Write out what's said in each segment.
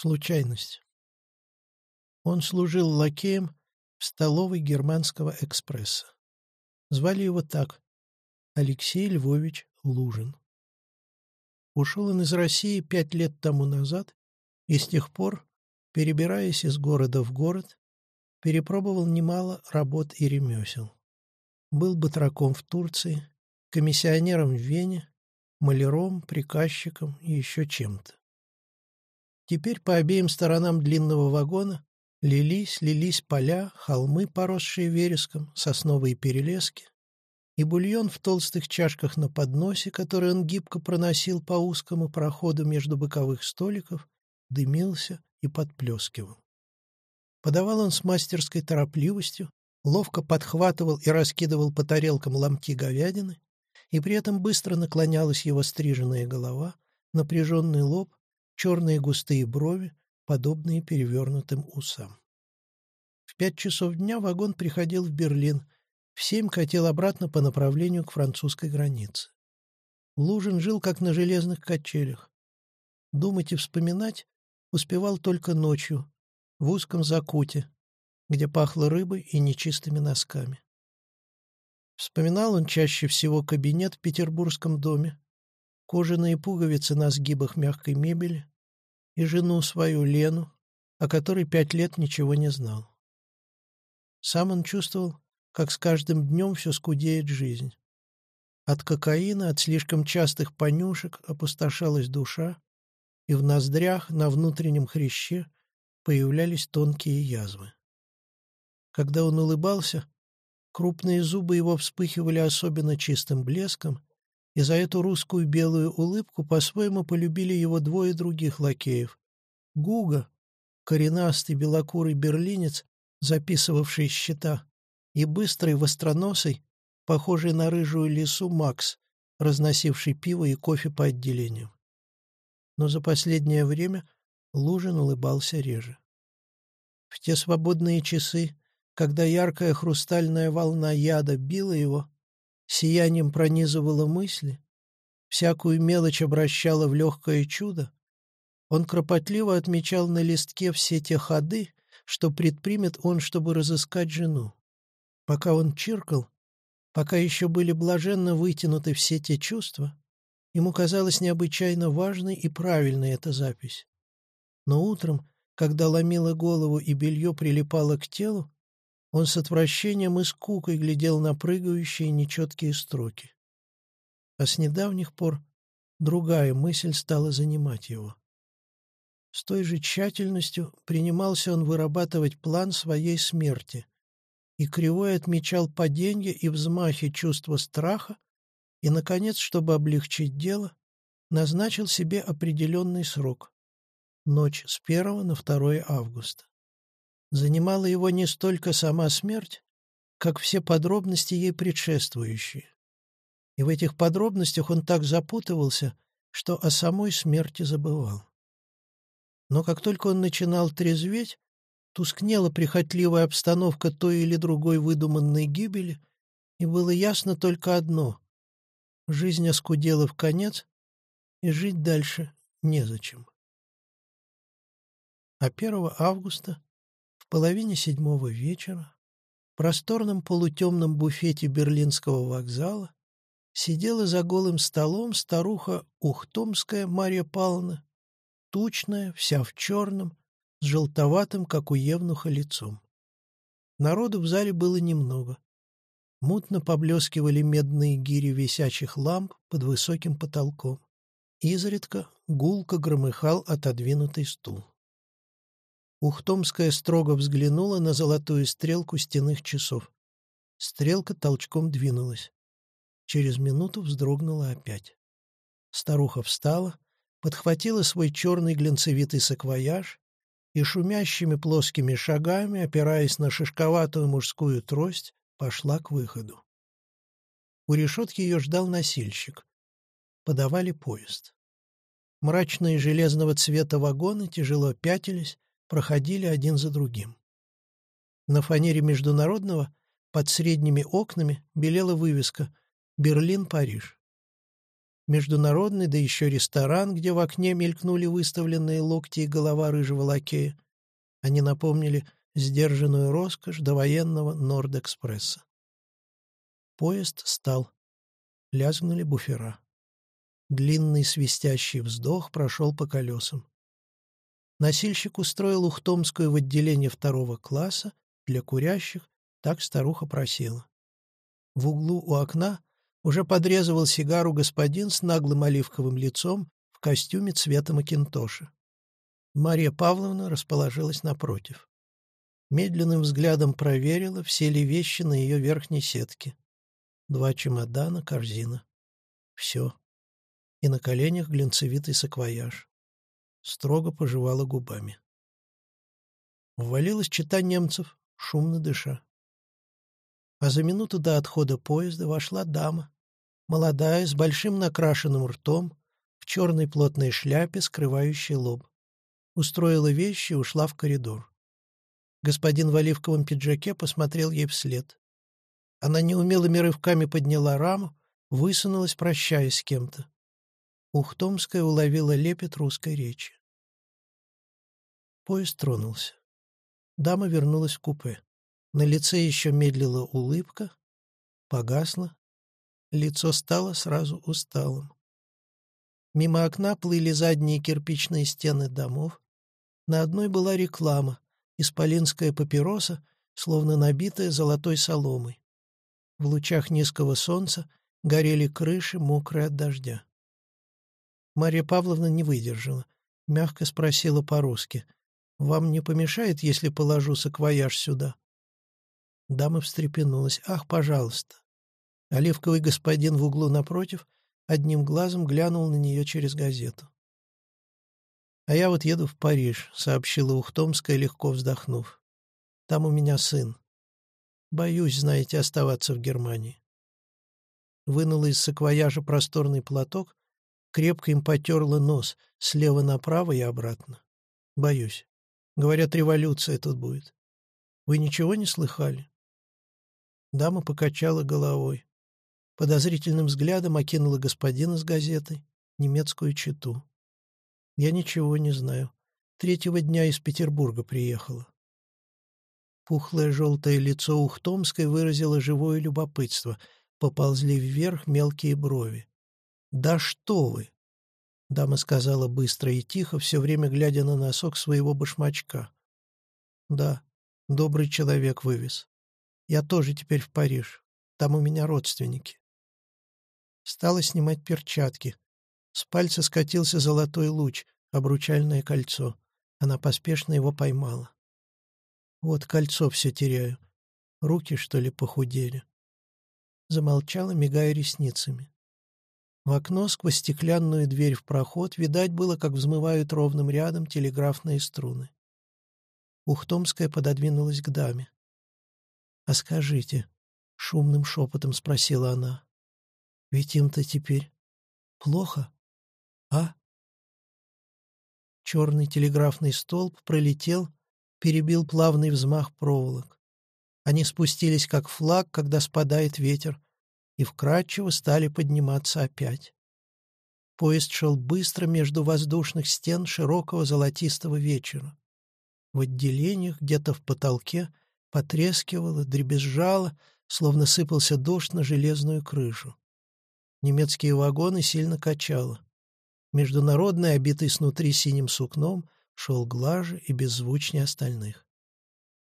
Случайность. Он служил лакеем в столовой германского экспресса. Звали его так — Алексей Львович Лужин. Ушел он из России пять лет тому назад и с тех пор, перебираясь из города в город, перепробовал немало работ и ремесел. Был батраком в Турции, комиссионером в Вене, маляром, приказчиком и еще чем-то. Теперь по обеим сторонам длинного вагона лились, лились поля, холмы, поросшие вереском, сосновые перелески, и бульон в толстых чашках на подносе, который он гибко проносил по узкому проходу между боковых столиков, дымился и подплескивал. Подавал он с мастерской торопливостью, ловко подхватывал и раскидывал по тарелкам ломти говядины, и при этом быстро наклонялась его стриженная голова, напряженный лоб, черные густые брови, подобные перевернутым усам. В пять часов дня вагон приходил в Берлин, в семь катил обратно по направлению к французской границе. Лужин жил как на железных качелях. Думать и вспоминать успевал только ночью, в узком закуте, где пахло рыбой и нечистыми носками. Вспоминал он чаще всего кабинет в петербургском доме, кожаные пуговицы на сгибах мягкой мебели и жену свою Лену, о которой пять лет ничего не знал. Сам он чувствовал, как с каждым днем все скудеет жизнь. От кокаина, от слишком частых понюшек опустошалась душа, и в ноздрях на внутреннем хряще появлялись тонкие язвы. Когда он улыбался, крупные зубы его вспыхивали особенно чистым блеском, и за эту русскую белую улыбку по-своему полюбили его двое других лакеев. Гуга, коренастый белокурый берлинец, записывавший счета, и быстрый востроносый, похожий на рыжую лису Макс, разносивший пиво и кофе по отделению. Но за последнее время Лужин улыбался реже. В те свободные часы, когда яркая хрустальная волна яда била его, сиянием пронизывала мысли, всякую мелочь обращала в легкое чудо, он кропотливо отмечал на листке все те ходы, что предпримет он, чтобы разыскать жену. Пока он чиркал, пока еще были блаженно вытянуты все те чувства, ему казалась необычайно важной и правильной эта запись. Но утром, когда ломило голову и белье прилипало к телу, он с отвращением и скукой глядел на прыгающие нечеткие строки. А с недавних пор другая мысль стала занимать его. С той же тщательностью принимался он вырабатывать план своей смерти и кривой отмечал паденье и взмахи чувства страха и, наконец, чтобы облегчить дело, назначил себе определенный срок — ночь с 1 на 2 августа. Занимала его не столько сама смерть, как все подробности ей предшествующие. И в этих подробностях он так запутывался, что о самой смерти забывал. Но как только он начинал трезветь, тускнела прихотливая обстановка той или другой выдуманной гибели, и было ясно только одно — жизнь оскудела в конец, и жить дальше незачем. А 1 августа половине седьмого вечера в просторном полутемном буфете берлинского вокзала сидела за голым столом старуха Ухтомская Марья Павловна, тучная, вся в черном, с желтоватым, как у евнуха, лицом. Народу в зале было немного. Мутно поблескивали медные гири висячих ламп под высоким потолком. Изредка гулко громыхал отодвинутый стул. Ухтомская строго взглянула на золотую стрелку стенных часов. Стрелка толчком двинулась. Через минуту вздрогнула опять. Старуха встала, подхватила свой черный глянцевитый саквояж и шумящими плоскими шагами, опираясь на шишковатую мужскую трость, пошла к выходу. У решетки ее ждал носильщик. Подавали поезд. Мрачные железного цвета вагоны тяжело пятились, проходили один за другим. На фанере международного под средними окнами белела вывеска «Берлин-Париж». международный, да еще ресторан, где в окне мелькнули выставленные локти и голова рыжего лакея. Они напомнили сдержанную роскошь довоенного Норд-экспресса. Поезд стал. Лязгнули буфера. Длинный свистящий вздох прошел по колесам. Носильщик устроил Ухтомскую в отделение второго класса для курящих, так старуха просила. В углу у окна уже подрезывал сигару господин с наглым оливковым лицом в костюме цвета макинтоша. Мария Павловна расположилась напротив. Медленным взглядом проверила, все ли вещи на ее верхней сетке. Два чемодана, корзина. Все. И на коленях глинцевитый саквояж. Строго пожевала губами. Ввалилась чита немцев, шумно дыша. А за минуту до отхода поезда вошла дама, молодая, с большим накрашенным ртом, в черной плотной шляпе, скрывающей лоб. Устроила вещи и ушла в коридор. Господин в оливковом пиджаке посмотрел ей вслед. Она неумелыми рывками подняла раму, высунулась, прощаясь с кем-то. Ухтомская уловила лепет русской речи. Поезд тронулся. Дама вернулась в купе. На лице еще медлила улыбка, погасла, лицо стало сразу усталым. Мимо окна плыли задние кирпичные стены домов. На одной была реклама, исполинская папироса, словно набитая золотой соломой. В лучах низкого солнца горели крыши, мокрые от дождя. Марья Павловна не выдержала, мягко спросила по-русски. «Вам не помешает, если положу саквояж сюда?» Дама встрепенулась. «Ах, пожалуйста!» Оливковый господин в углу напротив одним глазом глянул на нее через газету. «А я вот еду в Париж», — сообщила Ухтомская, легко вздохнув. «Там у меня сын. Боюсь, знаете, оставаться в Германии». Вынула из саквояжа просторный платок, крепко им потерла нос, слева направо и обратно. «Боюсь. Говорят, революция тут будет. Вы ничего не слыхали?» Дама покачала головой. Подозрительным взглядом окинула господина с газетой, немецкую читу. «Я ничего не знаю. Третьего дня из Петербурга приехала». Пухлое желтое лицо Ухтомской выразило живое любопытство. Поползли вверх мелкие брови. «Да что вы!» Дама сказала быстро и тихо, все время глядя на носок своего башмачка. «Да, добрый человек вывез. Я тоже теперь в Париж. Там у меня родственники. Стала снимать перчатки. С пальца скатился золотой луч, обручальное кольцо. Она поспешно его поймала. Вот кольцо все теряю. Руки, что ли, похудели. Замолчала, мигая ресницами. В окно сквозь стеклянную дверь в проход видать было, как взмывают ровным рядом телеграфные струны. Ухтомская пододвинулась к даме. «А скажите», — шумным шепотом спросила она, — «ведь им-то теперь плохо, а?» Черный телеграфный столб пролетел, перебил плавный взмах проволок. Они спустились, как флаг, когда спадает ветер, и вкрадчиво стали подниматься опять. Поезд шел быстро между воздушных стен широкого золотистого вечера. В отделениях, где-то в потолке, потрескивало, дребезжало, словно сыпался дождь на железную крышу. Немецкие вагоны сильно качало. Международный, обитый снутри синим сукном, шел глаже и беззвучнее остальных.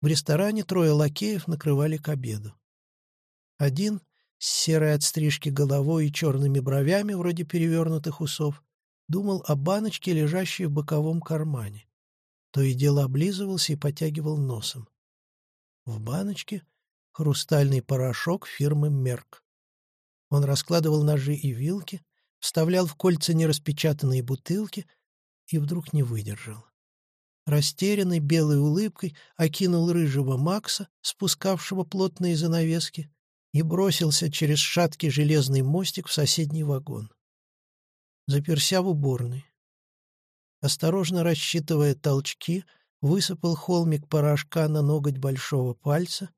В ресторане трое лакеев накрывали к обеду. Один, с серой от стрижки головой и черными бровями, вроде перевернутых усов, думал о баночке, лежащей в боковом кармане. То и дело облизывался и потягивал носом. В баночке хрустальный порошок фирмы «Мерк». Он раскладывал ножи и вилки, вставлял в кольца нераспечатанные бутылки и вдруг не выдержал. Растерянный белой улыбкой окинул рыжего Макса, спускавшего плотные занавески, и бросился через шаткий железный мостик в соседний вагон. Заперся в уборной. Осторожно рассчитывая толчки, высыпал холмик порошка на ноготь большого пальца,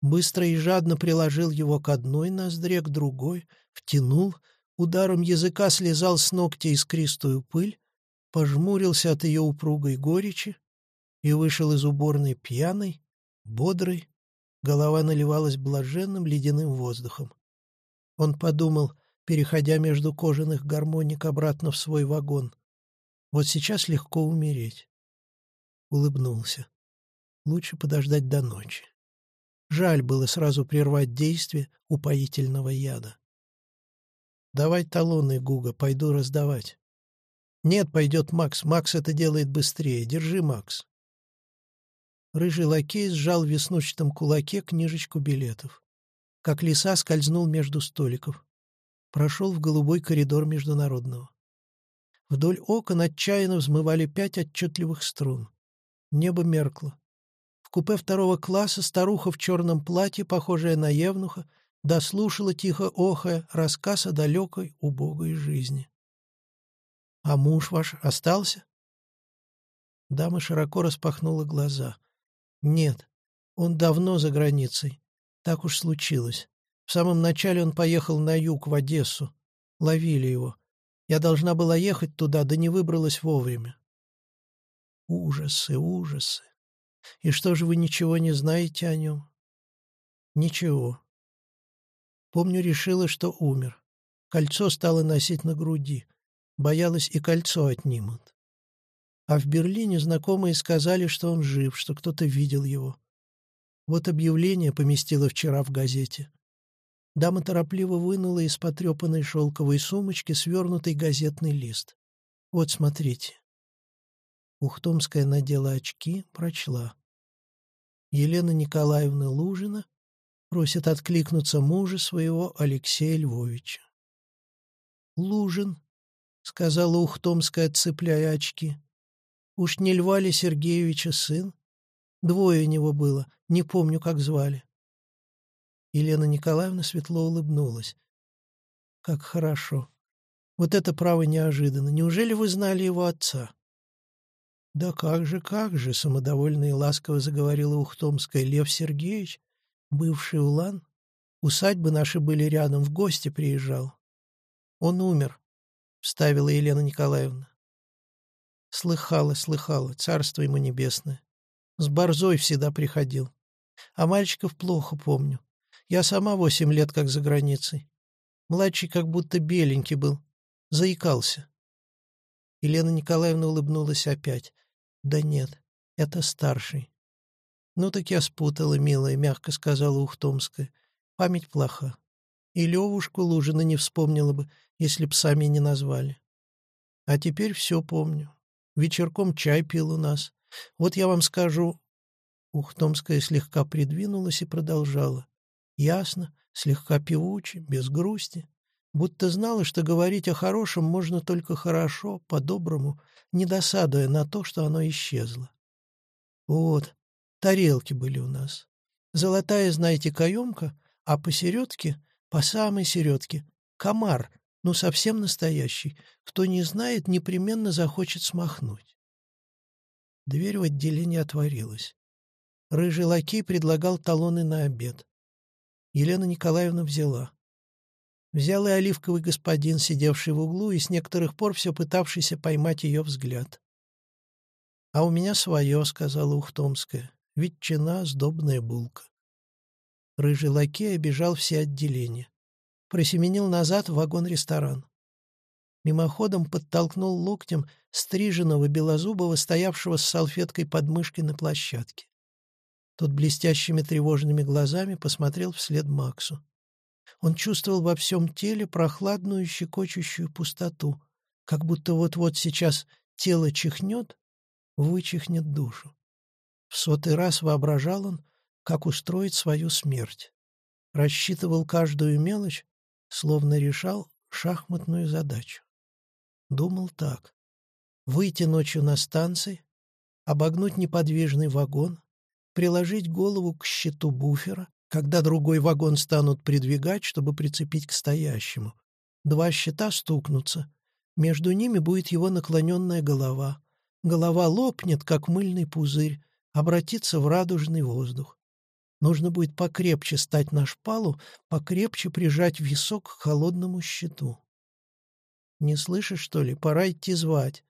быстро и жадно приложил его к одной ноздре, к другой, втянул, ударом языка слезал с ногтя искристую пыль, пожмурился от ее упругой горечи и вышел из уборной пьяный, бодрый, голова наливалась блаженным ледяным воздухом. Он подумал, переходя между кожаных гармоник обратно в свой вагон. Вот сейчас легко умереть. Улыбнулся. Лучше подождать до ночи. Жаль было сразу прервать действие упоительного яда. «Давай талоны, Гуга, пойду раздавать». «Нет, пойдет Макс. Макс это делает быстрее. Держи, Макс». Рыжий лакей сжал в веснущатом кулаке книжечку билетов. Как лиса скользнул между столиков. Прошел в голубой коридор международного. Вдоль окон отчаянно взмывали пять отчетливых струн. Небо меркло. В купе второго класса старуха в черном платье, похожая на евнуха, дослушала тихо охая рассказ о далекой убогой жизни. «А муж ваш остался?» Дама широко распахнула глаза. «Нет, он давно за границей. Так уж случилось. В самом начале он поехал на юг, в Одессу. Ловили его. Я должна была ехать туда, да не выбралась вовремя. Ужасы, ужасы. И что же вы ничего не знаете о нем? Ничего. Помню, решила, что умер. Кольцо стало носить на груди. Боялась и кольцо отнимут. А в Берлине знакомые сказали, что он жив, что кто-то видел его. Вот объявление поместила вчера в газете. Дама торопливо вынула из потрепанной шелковой сумочки свернутый газетный лист. «Вот, смотрите». Ухтомская надела очки, прочла. Елена Николаевна Лужина просит откликнуться мужа своего Алексея Львовича. «Лужин», — сказала Ухтомская, отцепляя очки. «Уж не Льва ли Сергеевича сын? Двое у него было, не помню, как звали. Елена Николаевна светло улыбнулась. «Как хорошо. Вот это право неожиданно. Неужели вы знали его отца?» «Да как же, как же!» — самодовольно и ласково заговорила Ухтомская. «Лев Сергеевич, бывший улан, усадьбы наши были рядом, в гости приезжал. Он умер», — вставила Елена Николаевна. Слыхала, слыхала, царство ему небесное. С борзой всегда приходил. А мальчиков плохо помню. Я сама восемь лет как за границей. Младший как будто беленький был. Заикался. Елена Николаевна улыбнулась опять. «Да нет, это старший». «Ну так я спутала, милая», — мягко сказала Ухтомская. «Память плоха. И Левушку Лужина не вспомнила бы, если б сами не назвали. А теперь все помню. Вечерком чай пил у нас. Вот я вам скажу...» Ухтомская слегка придвинулась и продолжала. Ясно, слегка певуче, без грусти. Будто знала, что говорить о хорошем можно только хорошо, по-доброму, не досадуя на то, что оно исчезло. Вот, тарелки были у нас. Золотая, знаете, каемка, а посередке, по самой середке, комар, ну совсем настоящий. Кто не знает, непременно захочет смахнуть. Дверь в отделение отворилась. Рыжий лакей предлагал талоны на обед. Елена Николаевна взяла. Взял и оливковый господин, сидевший в углу и с некоторых пор все пытавшийся поймать ее взгляд. «А у меня свое», — сказала Ухтомская. «Ветчина, сдобная булка». Рыжий лакей обижал все отделения. Просеменил назад в вагон-ресторан. Мимоходом подтолкнул локтем стриженного белозубого, стоявшего с салфеткой под мышкой на площадке. Тот блестящими тревожными глазами посмотрел вслед Максу. Он чувствовал во всем теле прохладную щекочущую пустоту, как будто вот-вот сейчас тело чихнет, вычихнет душу. В сотый раз воображал он, как устроить свою смерть. Рассчитывал каждую мелочь, словно решал шахматную задачу. Думал так. Выйти ночью на станции, обогнуть неподвижный вагон, приложить голову к щиту буфера, когда другой вагон станут придвигать, чтобы прицепить к стоящему. Два щита стукнутся. Между ними будет его наклоненная голова. Голова лопнет, как мыльный пузырь, обратится в радужный воздух. Нужно будет покрепче стать на шпалу, покрепче прижать висок к холодному щиту. Не слышишь, что ли? Пора идти звать».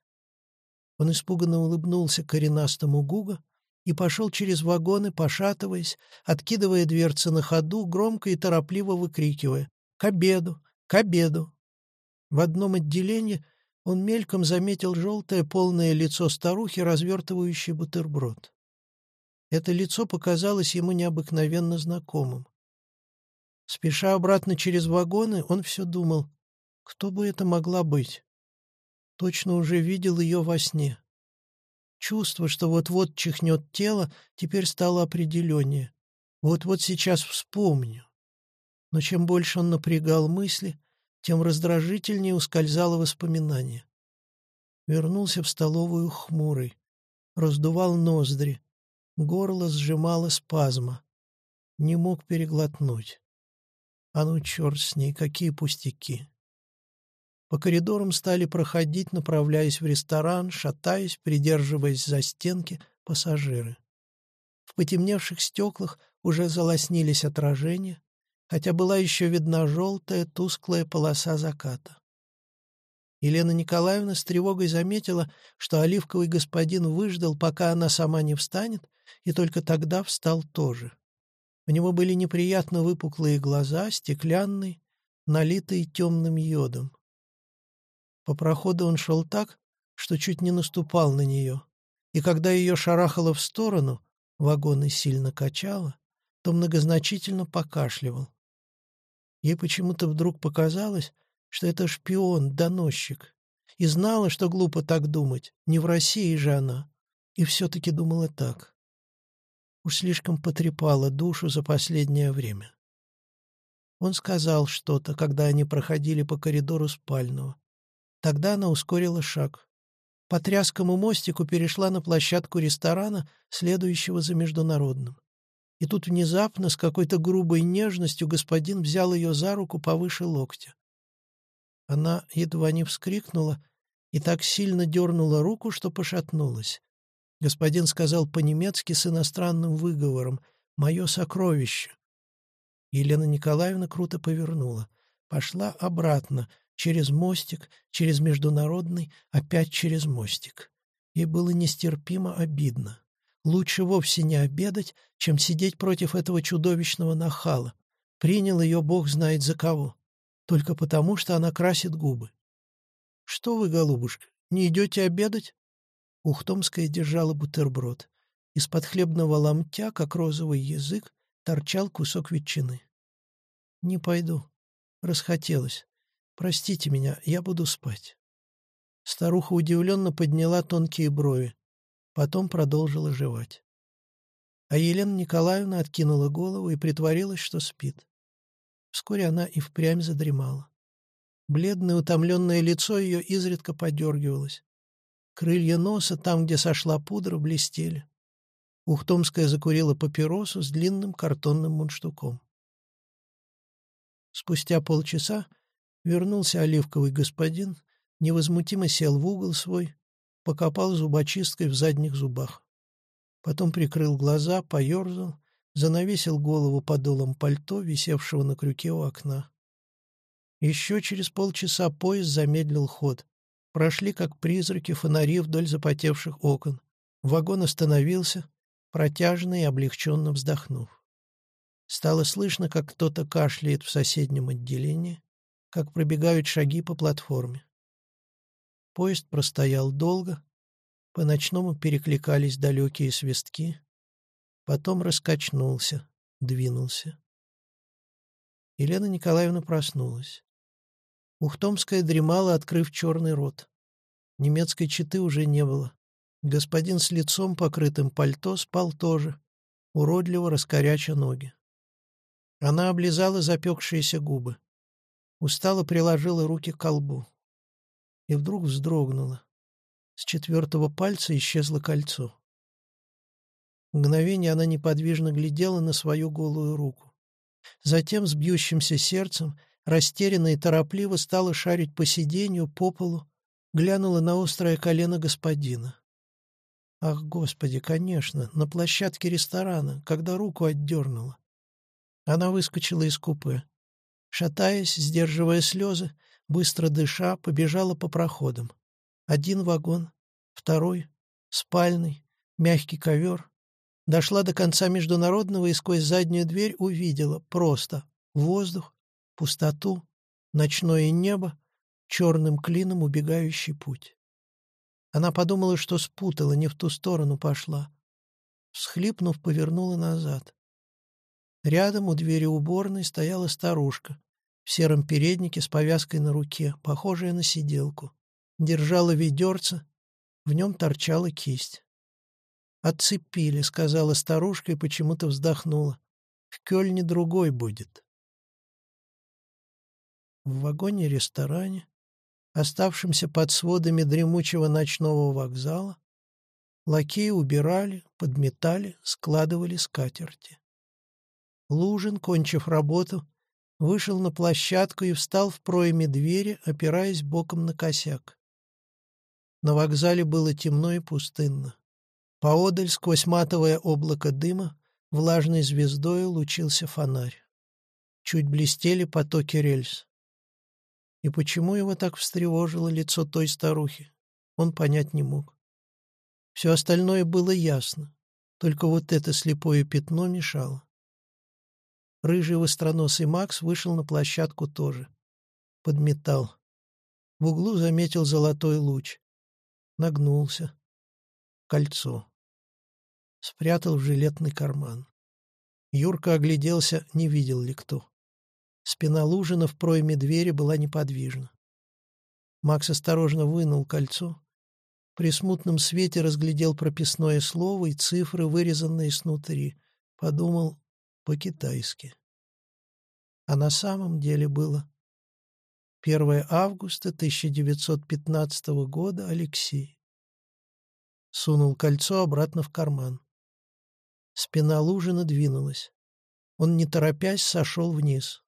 Он испуганно улыбнулся коренастому Гуга и пошел через вагоны, пошатываясь, откидывая дверцы на ходу, громко и торопливо выкрикивая «К обеду! К обеду!». В одном отделении он мельком заметил желтое полное лицо старухи, развертывающей бутерброд. Это лицо показалось ему необыкновенно знакомым. Спеша обратно через вагоны, он все думал, кто бы это могла быть. Точно уже видел ее во сне. Чувство, что вот-вот чихнет тело, теперь стало определеннее. Вот-вот сейчас вспомню. Но чем больше он напрягал мысли, тем раздражительнее ускользало воспоминание. Вернулся в столовую хмурый, раздувал ноздри, горло сжимало спазма. Не мог переглотнуть. А ну, черт с ней, какие пустяки. По коридорам стали проходить, направляясь в ресторан, шатаясь, придерживаясь за стенки, пассажиры. В потемневших стеклах уже залоснились отражения, хотя была еще видна желтая, тусклая полоса заката. Елена Николаевна с тревогой заметила, что оливковый господин выждал, пока она сама не встанет, и только тогда встал тоже. У него были неприятно выпуклые глаза, стеклянные, налитые темным йодом. По проходу он шел так, что чуть не наступал на нее, и когда ее шарахало в сторону, вагоны сильно качало, то многозначительно покашливал. Ей почему-то вдруг показалось, что это шпион, доносчик, и знала, что глупо так думать, не в России же она, и все-таки думала так. Уж слишком потрепала душу за последнее время. Он сказал что-то, когда они проходили по коридору спального. Тогда она ускорила шаг. По тряскому мостику перешла на площадку ресторана, следующего за международным. И тут внезапно, с какой-то грубой нежностью, господин взял ее за руку повыше локтя. Она едва не вскрикнула и так сильно дернула руку, что пошатнулась. Господин сказал по-немецки с иностранным выговором «Мое сокровище». Елена Николаевна круто повернула. Пошла обратно, через мостик, через международный, опять через мостик. Ей было нестерпимо обидно. Лучше вовсе не обедать, чем сидеть против этого чудовищного нахала. Принял ее бог знает за кого. Только потому, что она красит губы. «Что вы, голубушка, не идете обедать?» Ухтомская держала бутерброд. Из-под хлебного ломтя, как розовый язык, торчал кусок ветчины. «Не пойду. Расхотелось. Простите меня, я буду спать». Старуха удивленно подняла тонкие брови. Потом продолжила жевать. А Елена Николаевна откинула голову и притворилась, что спит. Вскоре она и впрямь задремала. Бледное утомленное лицо ее изредка подергивалось. Крылья носа, там, где сошла пудра, блестели. Ухтомская закурила папиросу с длинным картонным мундштуком. Спустя полчаса вернулся оливковый господин, невозмутимо сел в угол свой, покопал зубочисткой в задних зубах. Потом прикрыл глаза, поерзал, занавесил голову подолом пальто, висевшего на крюке у окна. Еще через полчаса поезд замедлил ход. Прошли, как призраки, фонари вдоль запотевших окон. Вагон остановился, протяжно и облегченно вздохнув. Стало слышно, как кто-то кашляет в соседнем отделении, как пробегают шаги по платформе. Поезд простоял долго, по-ночному перекликались далекие свистки, потом раскачнулся, двинулся. Елена Николаевна проснулась. Ухтомская дремала, открыв черный рот. Немецкой четы уже не было. Господин с лицом, покрытым пальто, спал тоже, уродливо раскоряча ноги. Она облизала запекшиеся губы. Устало приложила руки к колбу. И вдруг вздрогнула. С четвертого пальца исчезло кольцо. Мгновение она неподвижно глядела на свою голую руку. Затем с бьющимся сердцем растерянно и торопливо стала шарить по сиденью, по полу, глянула на острое колено господина. Ах, Господи, конечно, на площадке ресторана, когда руку отдернула. Она выскочила из купе. Шатаясь, сдерживая слезы, быстро дыша, побежала по проходам. Один вагон, второй, спальный, мягкий ковер. Дошла до конца международного и сквозь заднюю дверь увидела просто воздух, пустоту, ночное небо, черным клином убегающий путь. Она подумала, что спутала, не в ту сторону пошла. Всхлипнув, повернула назад. Рядом у двери уборной стояла старушка в сером переднике с повязкой на руке, похожая на сиделку. Держала ведерце, в нем торчала кисть. «Отцепили», — сказала старушка и почему-то вздохнула. «В Кёльне другой будет». В вагоне-ресторане, оставшемся под сводами дремучего ночного вокзала, лакеи убирали, подметали, складывали скатерти. Лужин, кончив работу, вышел на площадку и встал в проеме двери, опираясь боком на косяк. На вокзале было темно и пустынно. Поодаль, сквозь матовое облако дыма, влажной звездой лучился фонарь. Чуть блестели потоки рельс. И почему его так встревожило лицо той старухи, он понять не мог. Все остальное было ясно, только вот это слепое пятно мешало. Рыжий востроносый Макс вышел на площадку тоже. Подметал. В углу заметил золотой луч. Нагнулся. Кольцо. Спрятал в жилетный карман. Юрка огляделся, не видел ли кто. Спина Лужина в пройме двери была неподвижна. Макс осторожно вынул кольцо. При смутном свете разглядел прописное слово и цифры, вырезанные снутри. Подумал по-китайски. А на самом деле было 1 августа 1915 года Алексей. Сунул кольцо обратно в карман. Спина Лужина двинулась. Он, не торопясь, сошел вниз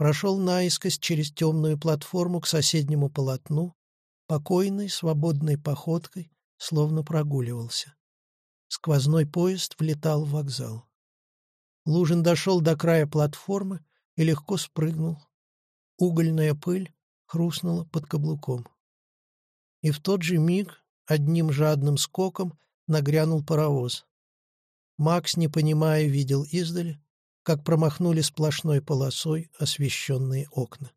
прошел наискось через темную платформу к соседнему полотну, покойной, свободной походкой, словно прогуливался. Сквозной поезд влетал в вокзал. Лужин дошел до края платформы и легко спрыгнул. Угольная пыль хрустнула под каблуком. И в тот же миг одним жадным скоком нагрянул паровоз. Макс, не понимая, видел издали, как промахнули сплошной полосой освещенные окна.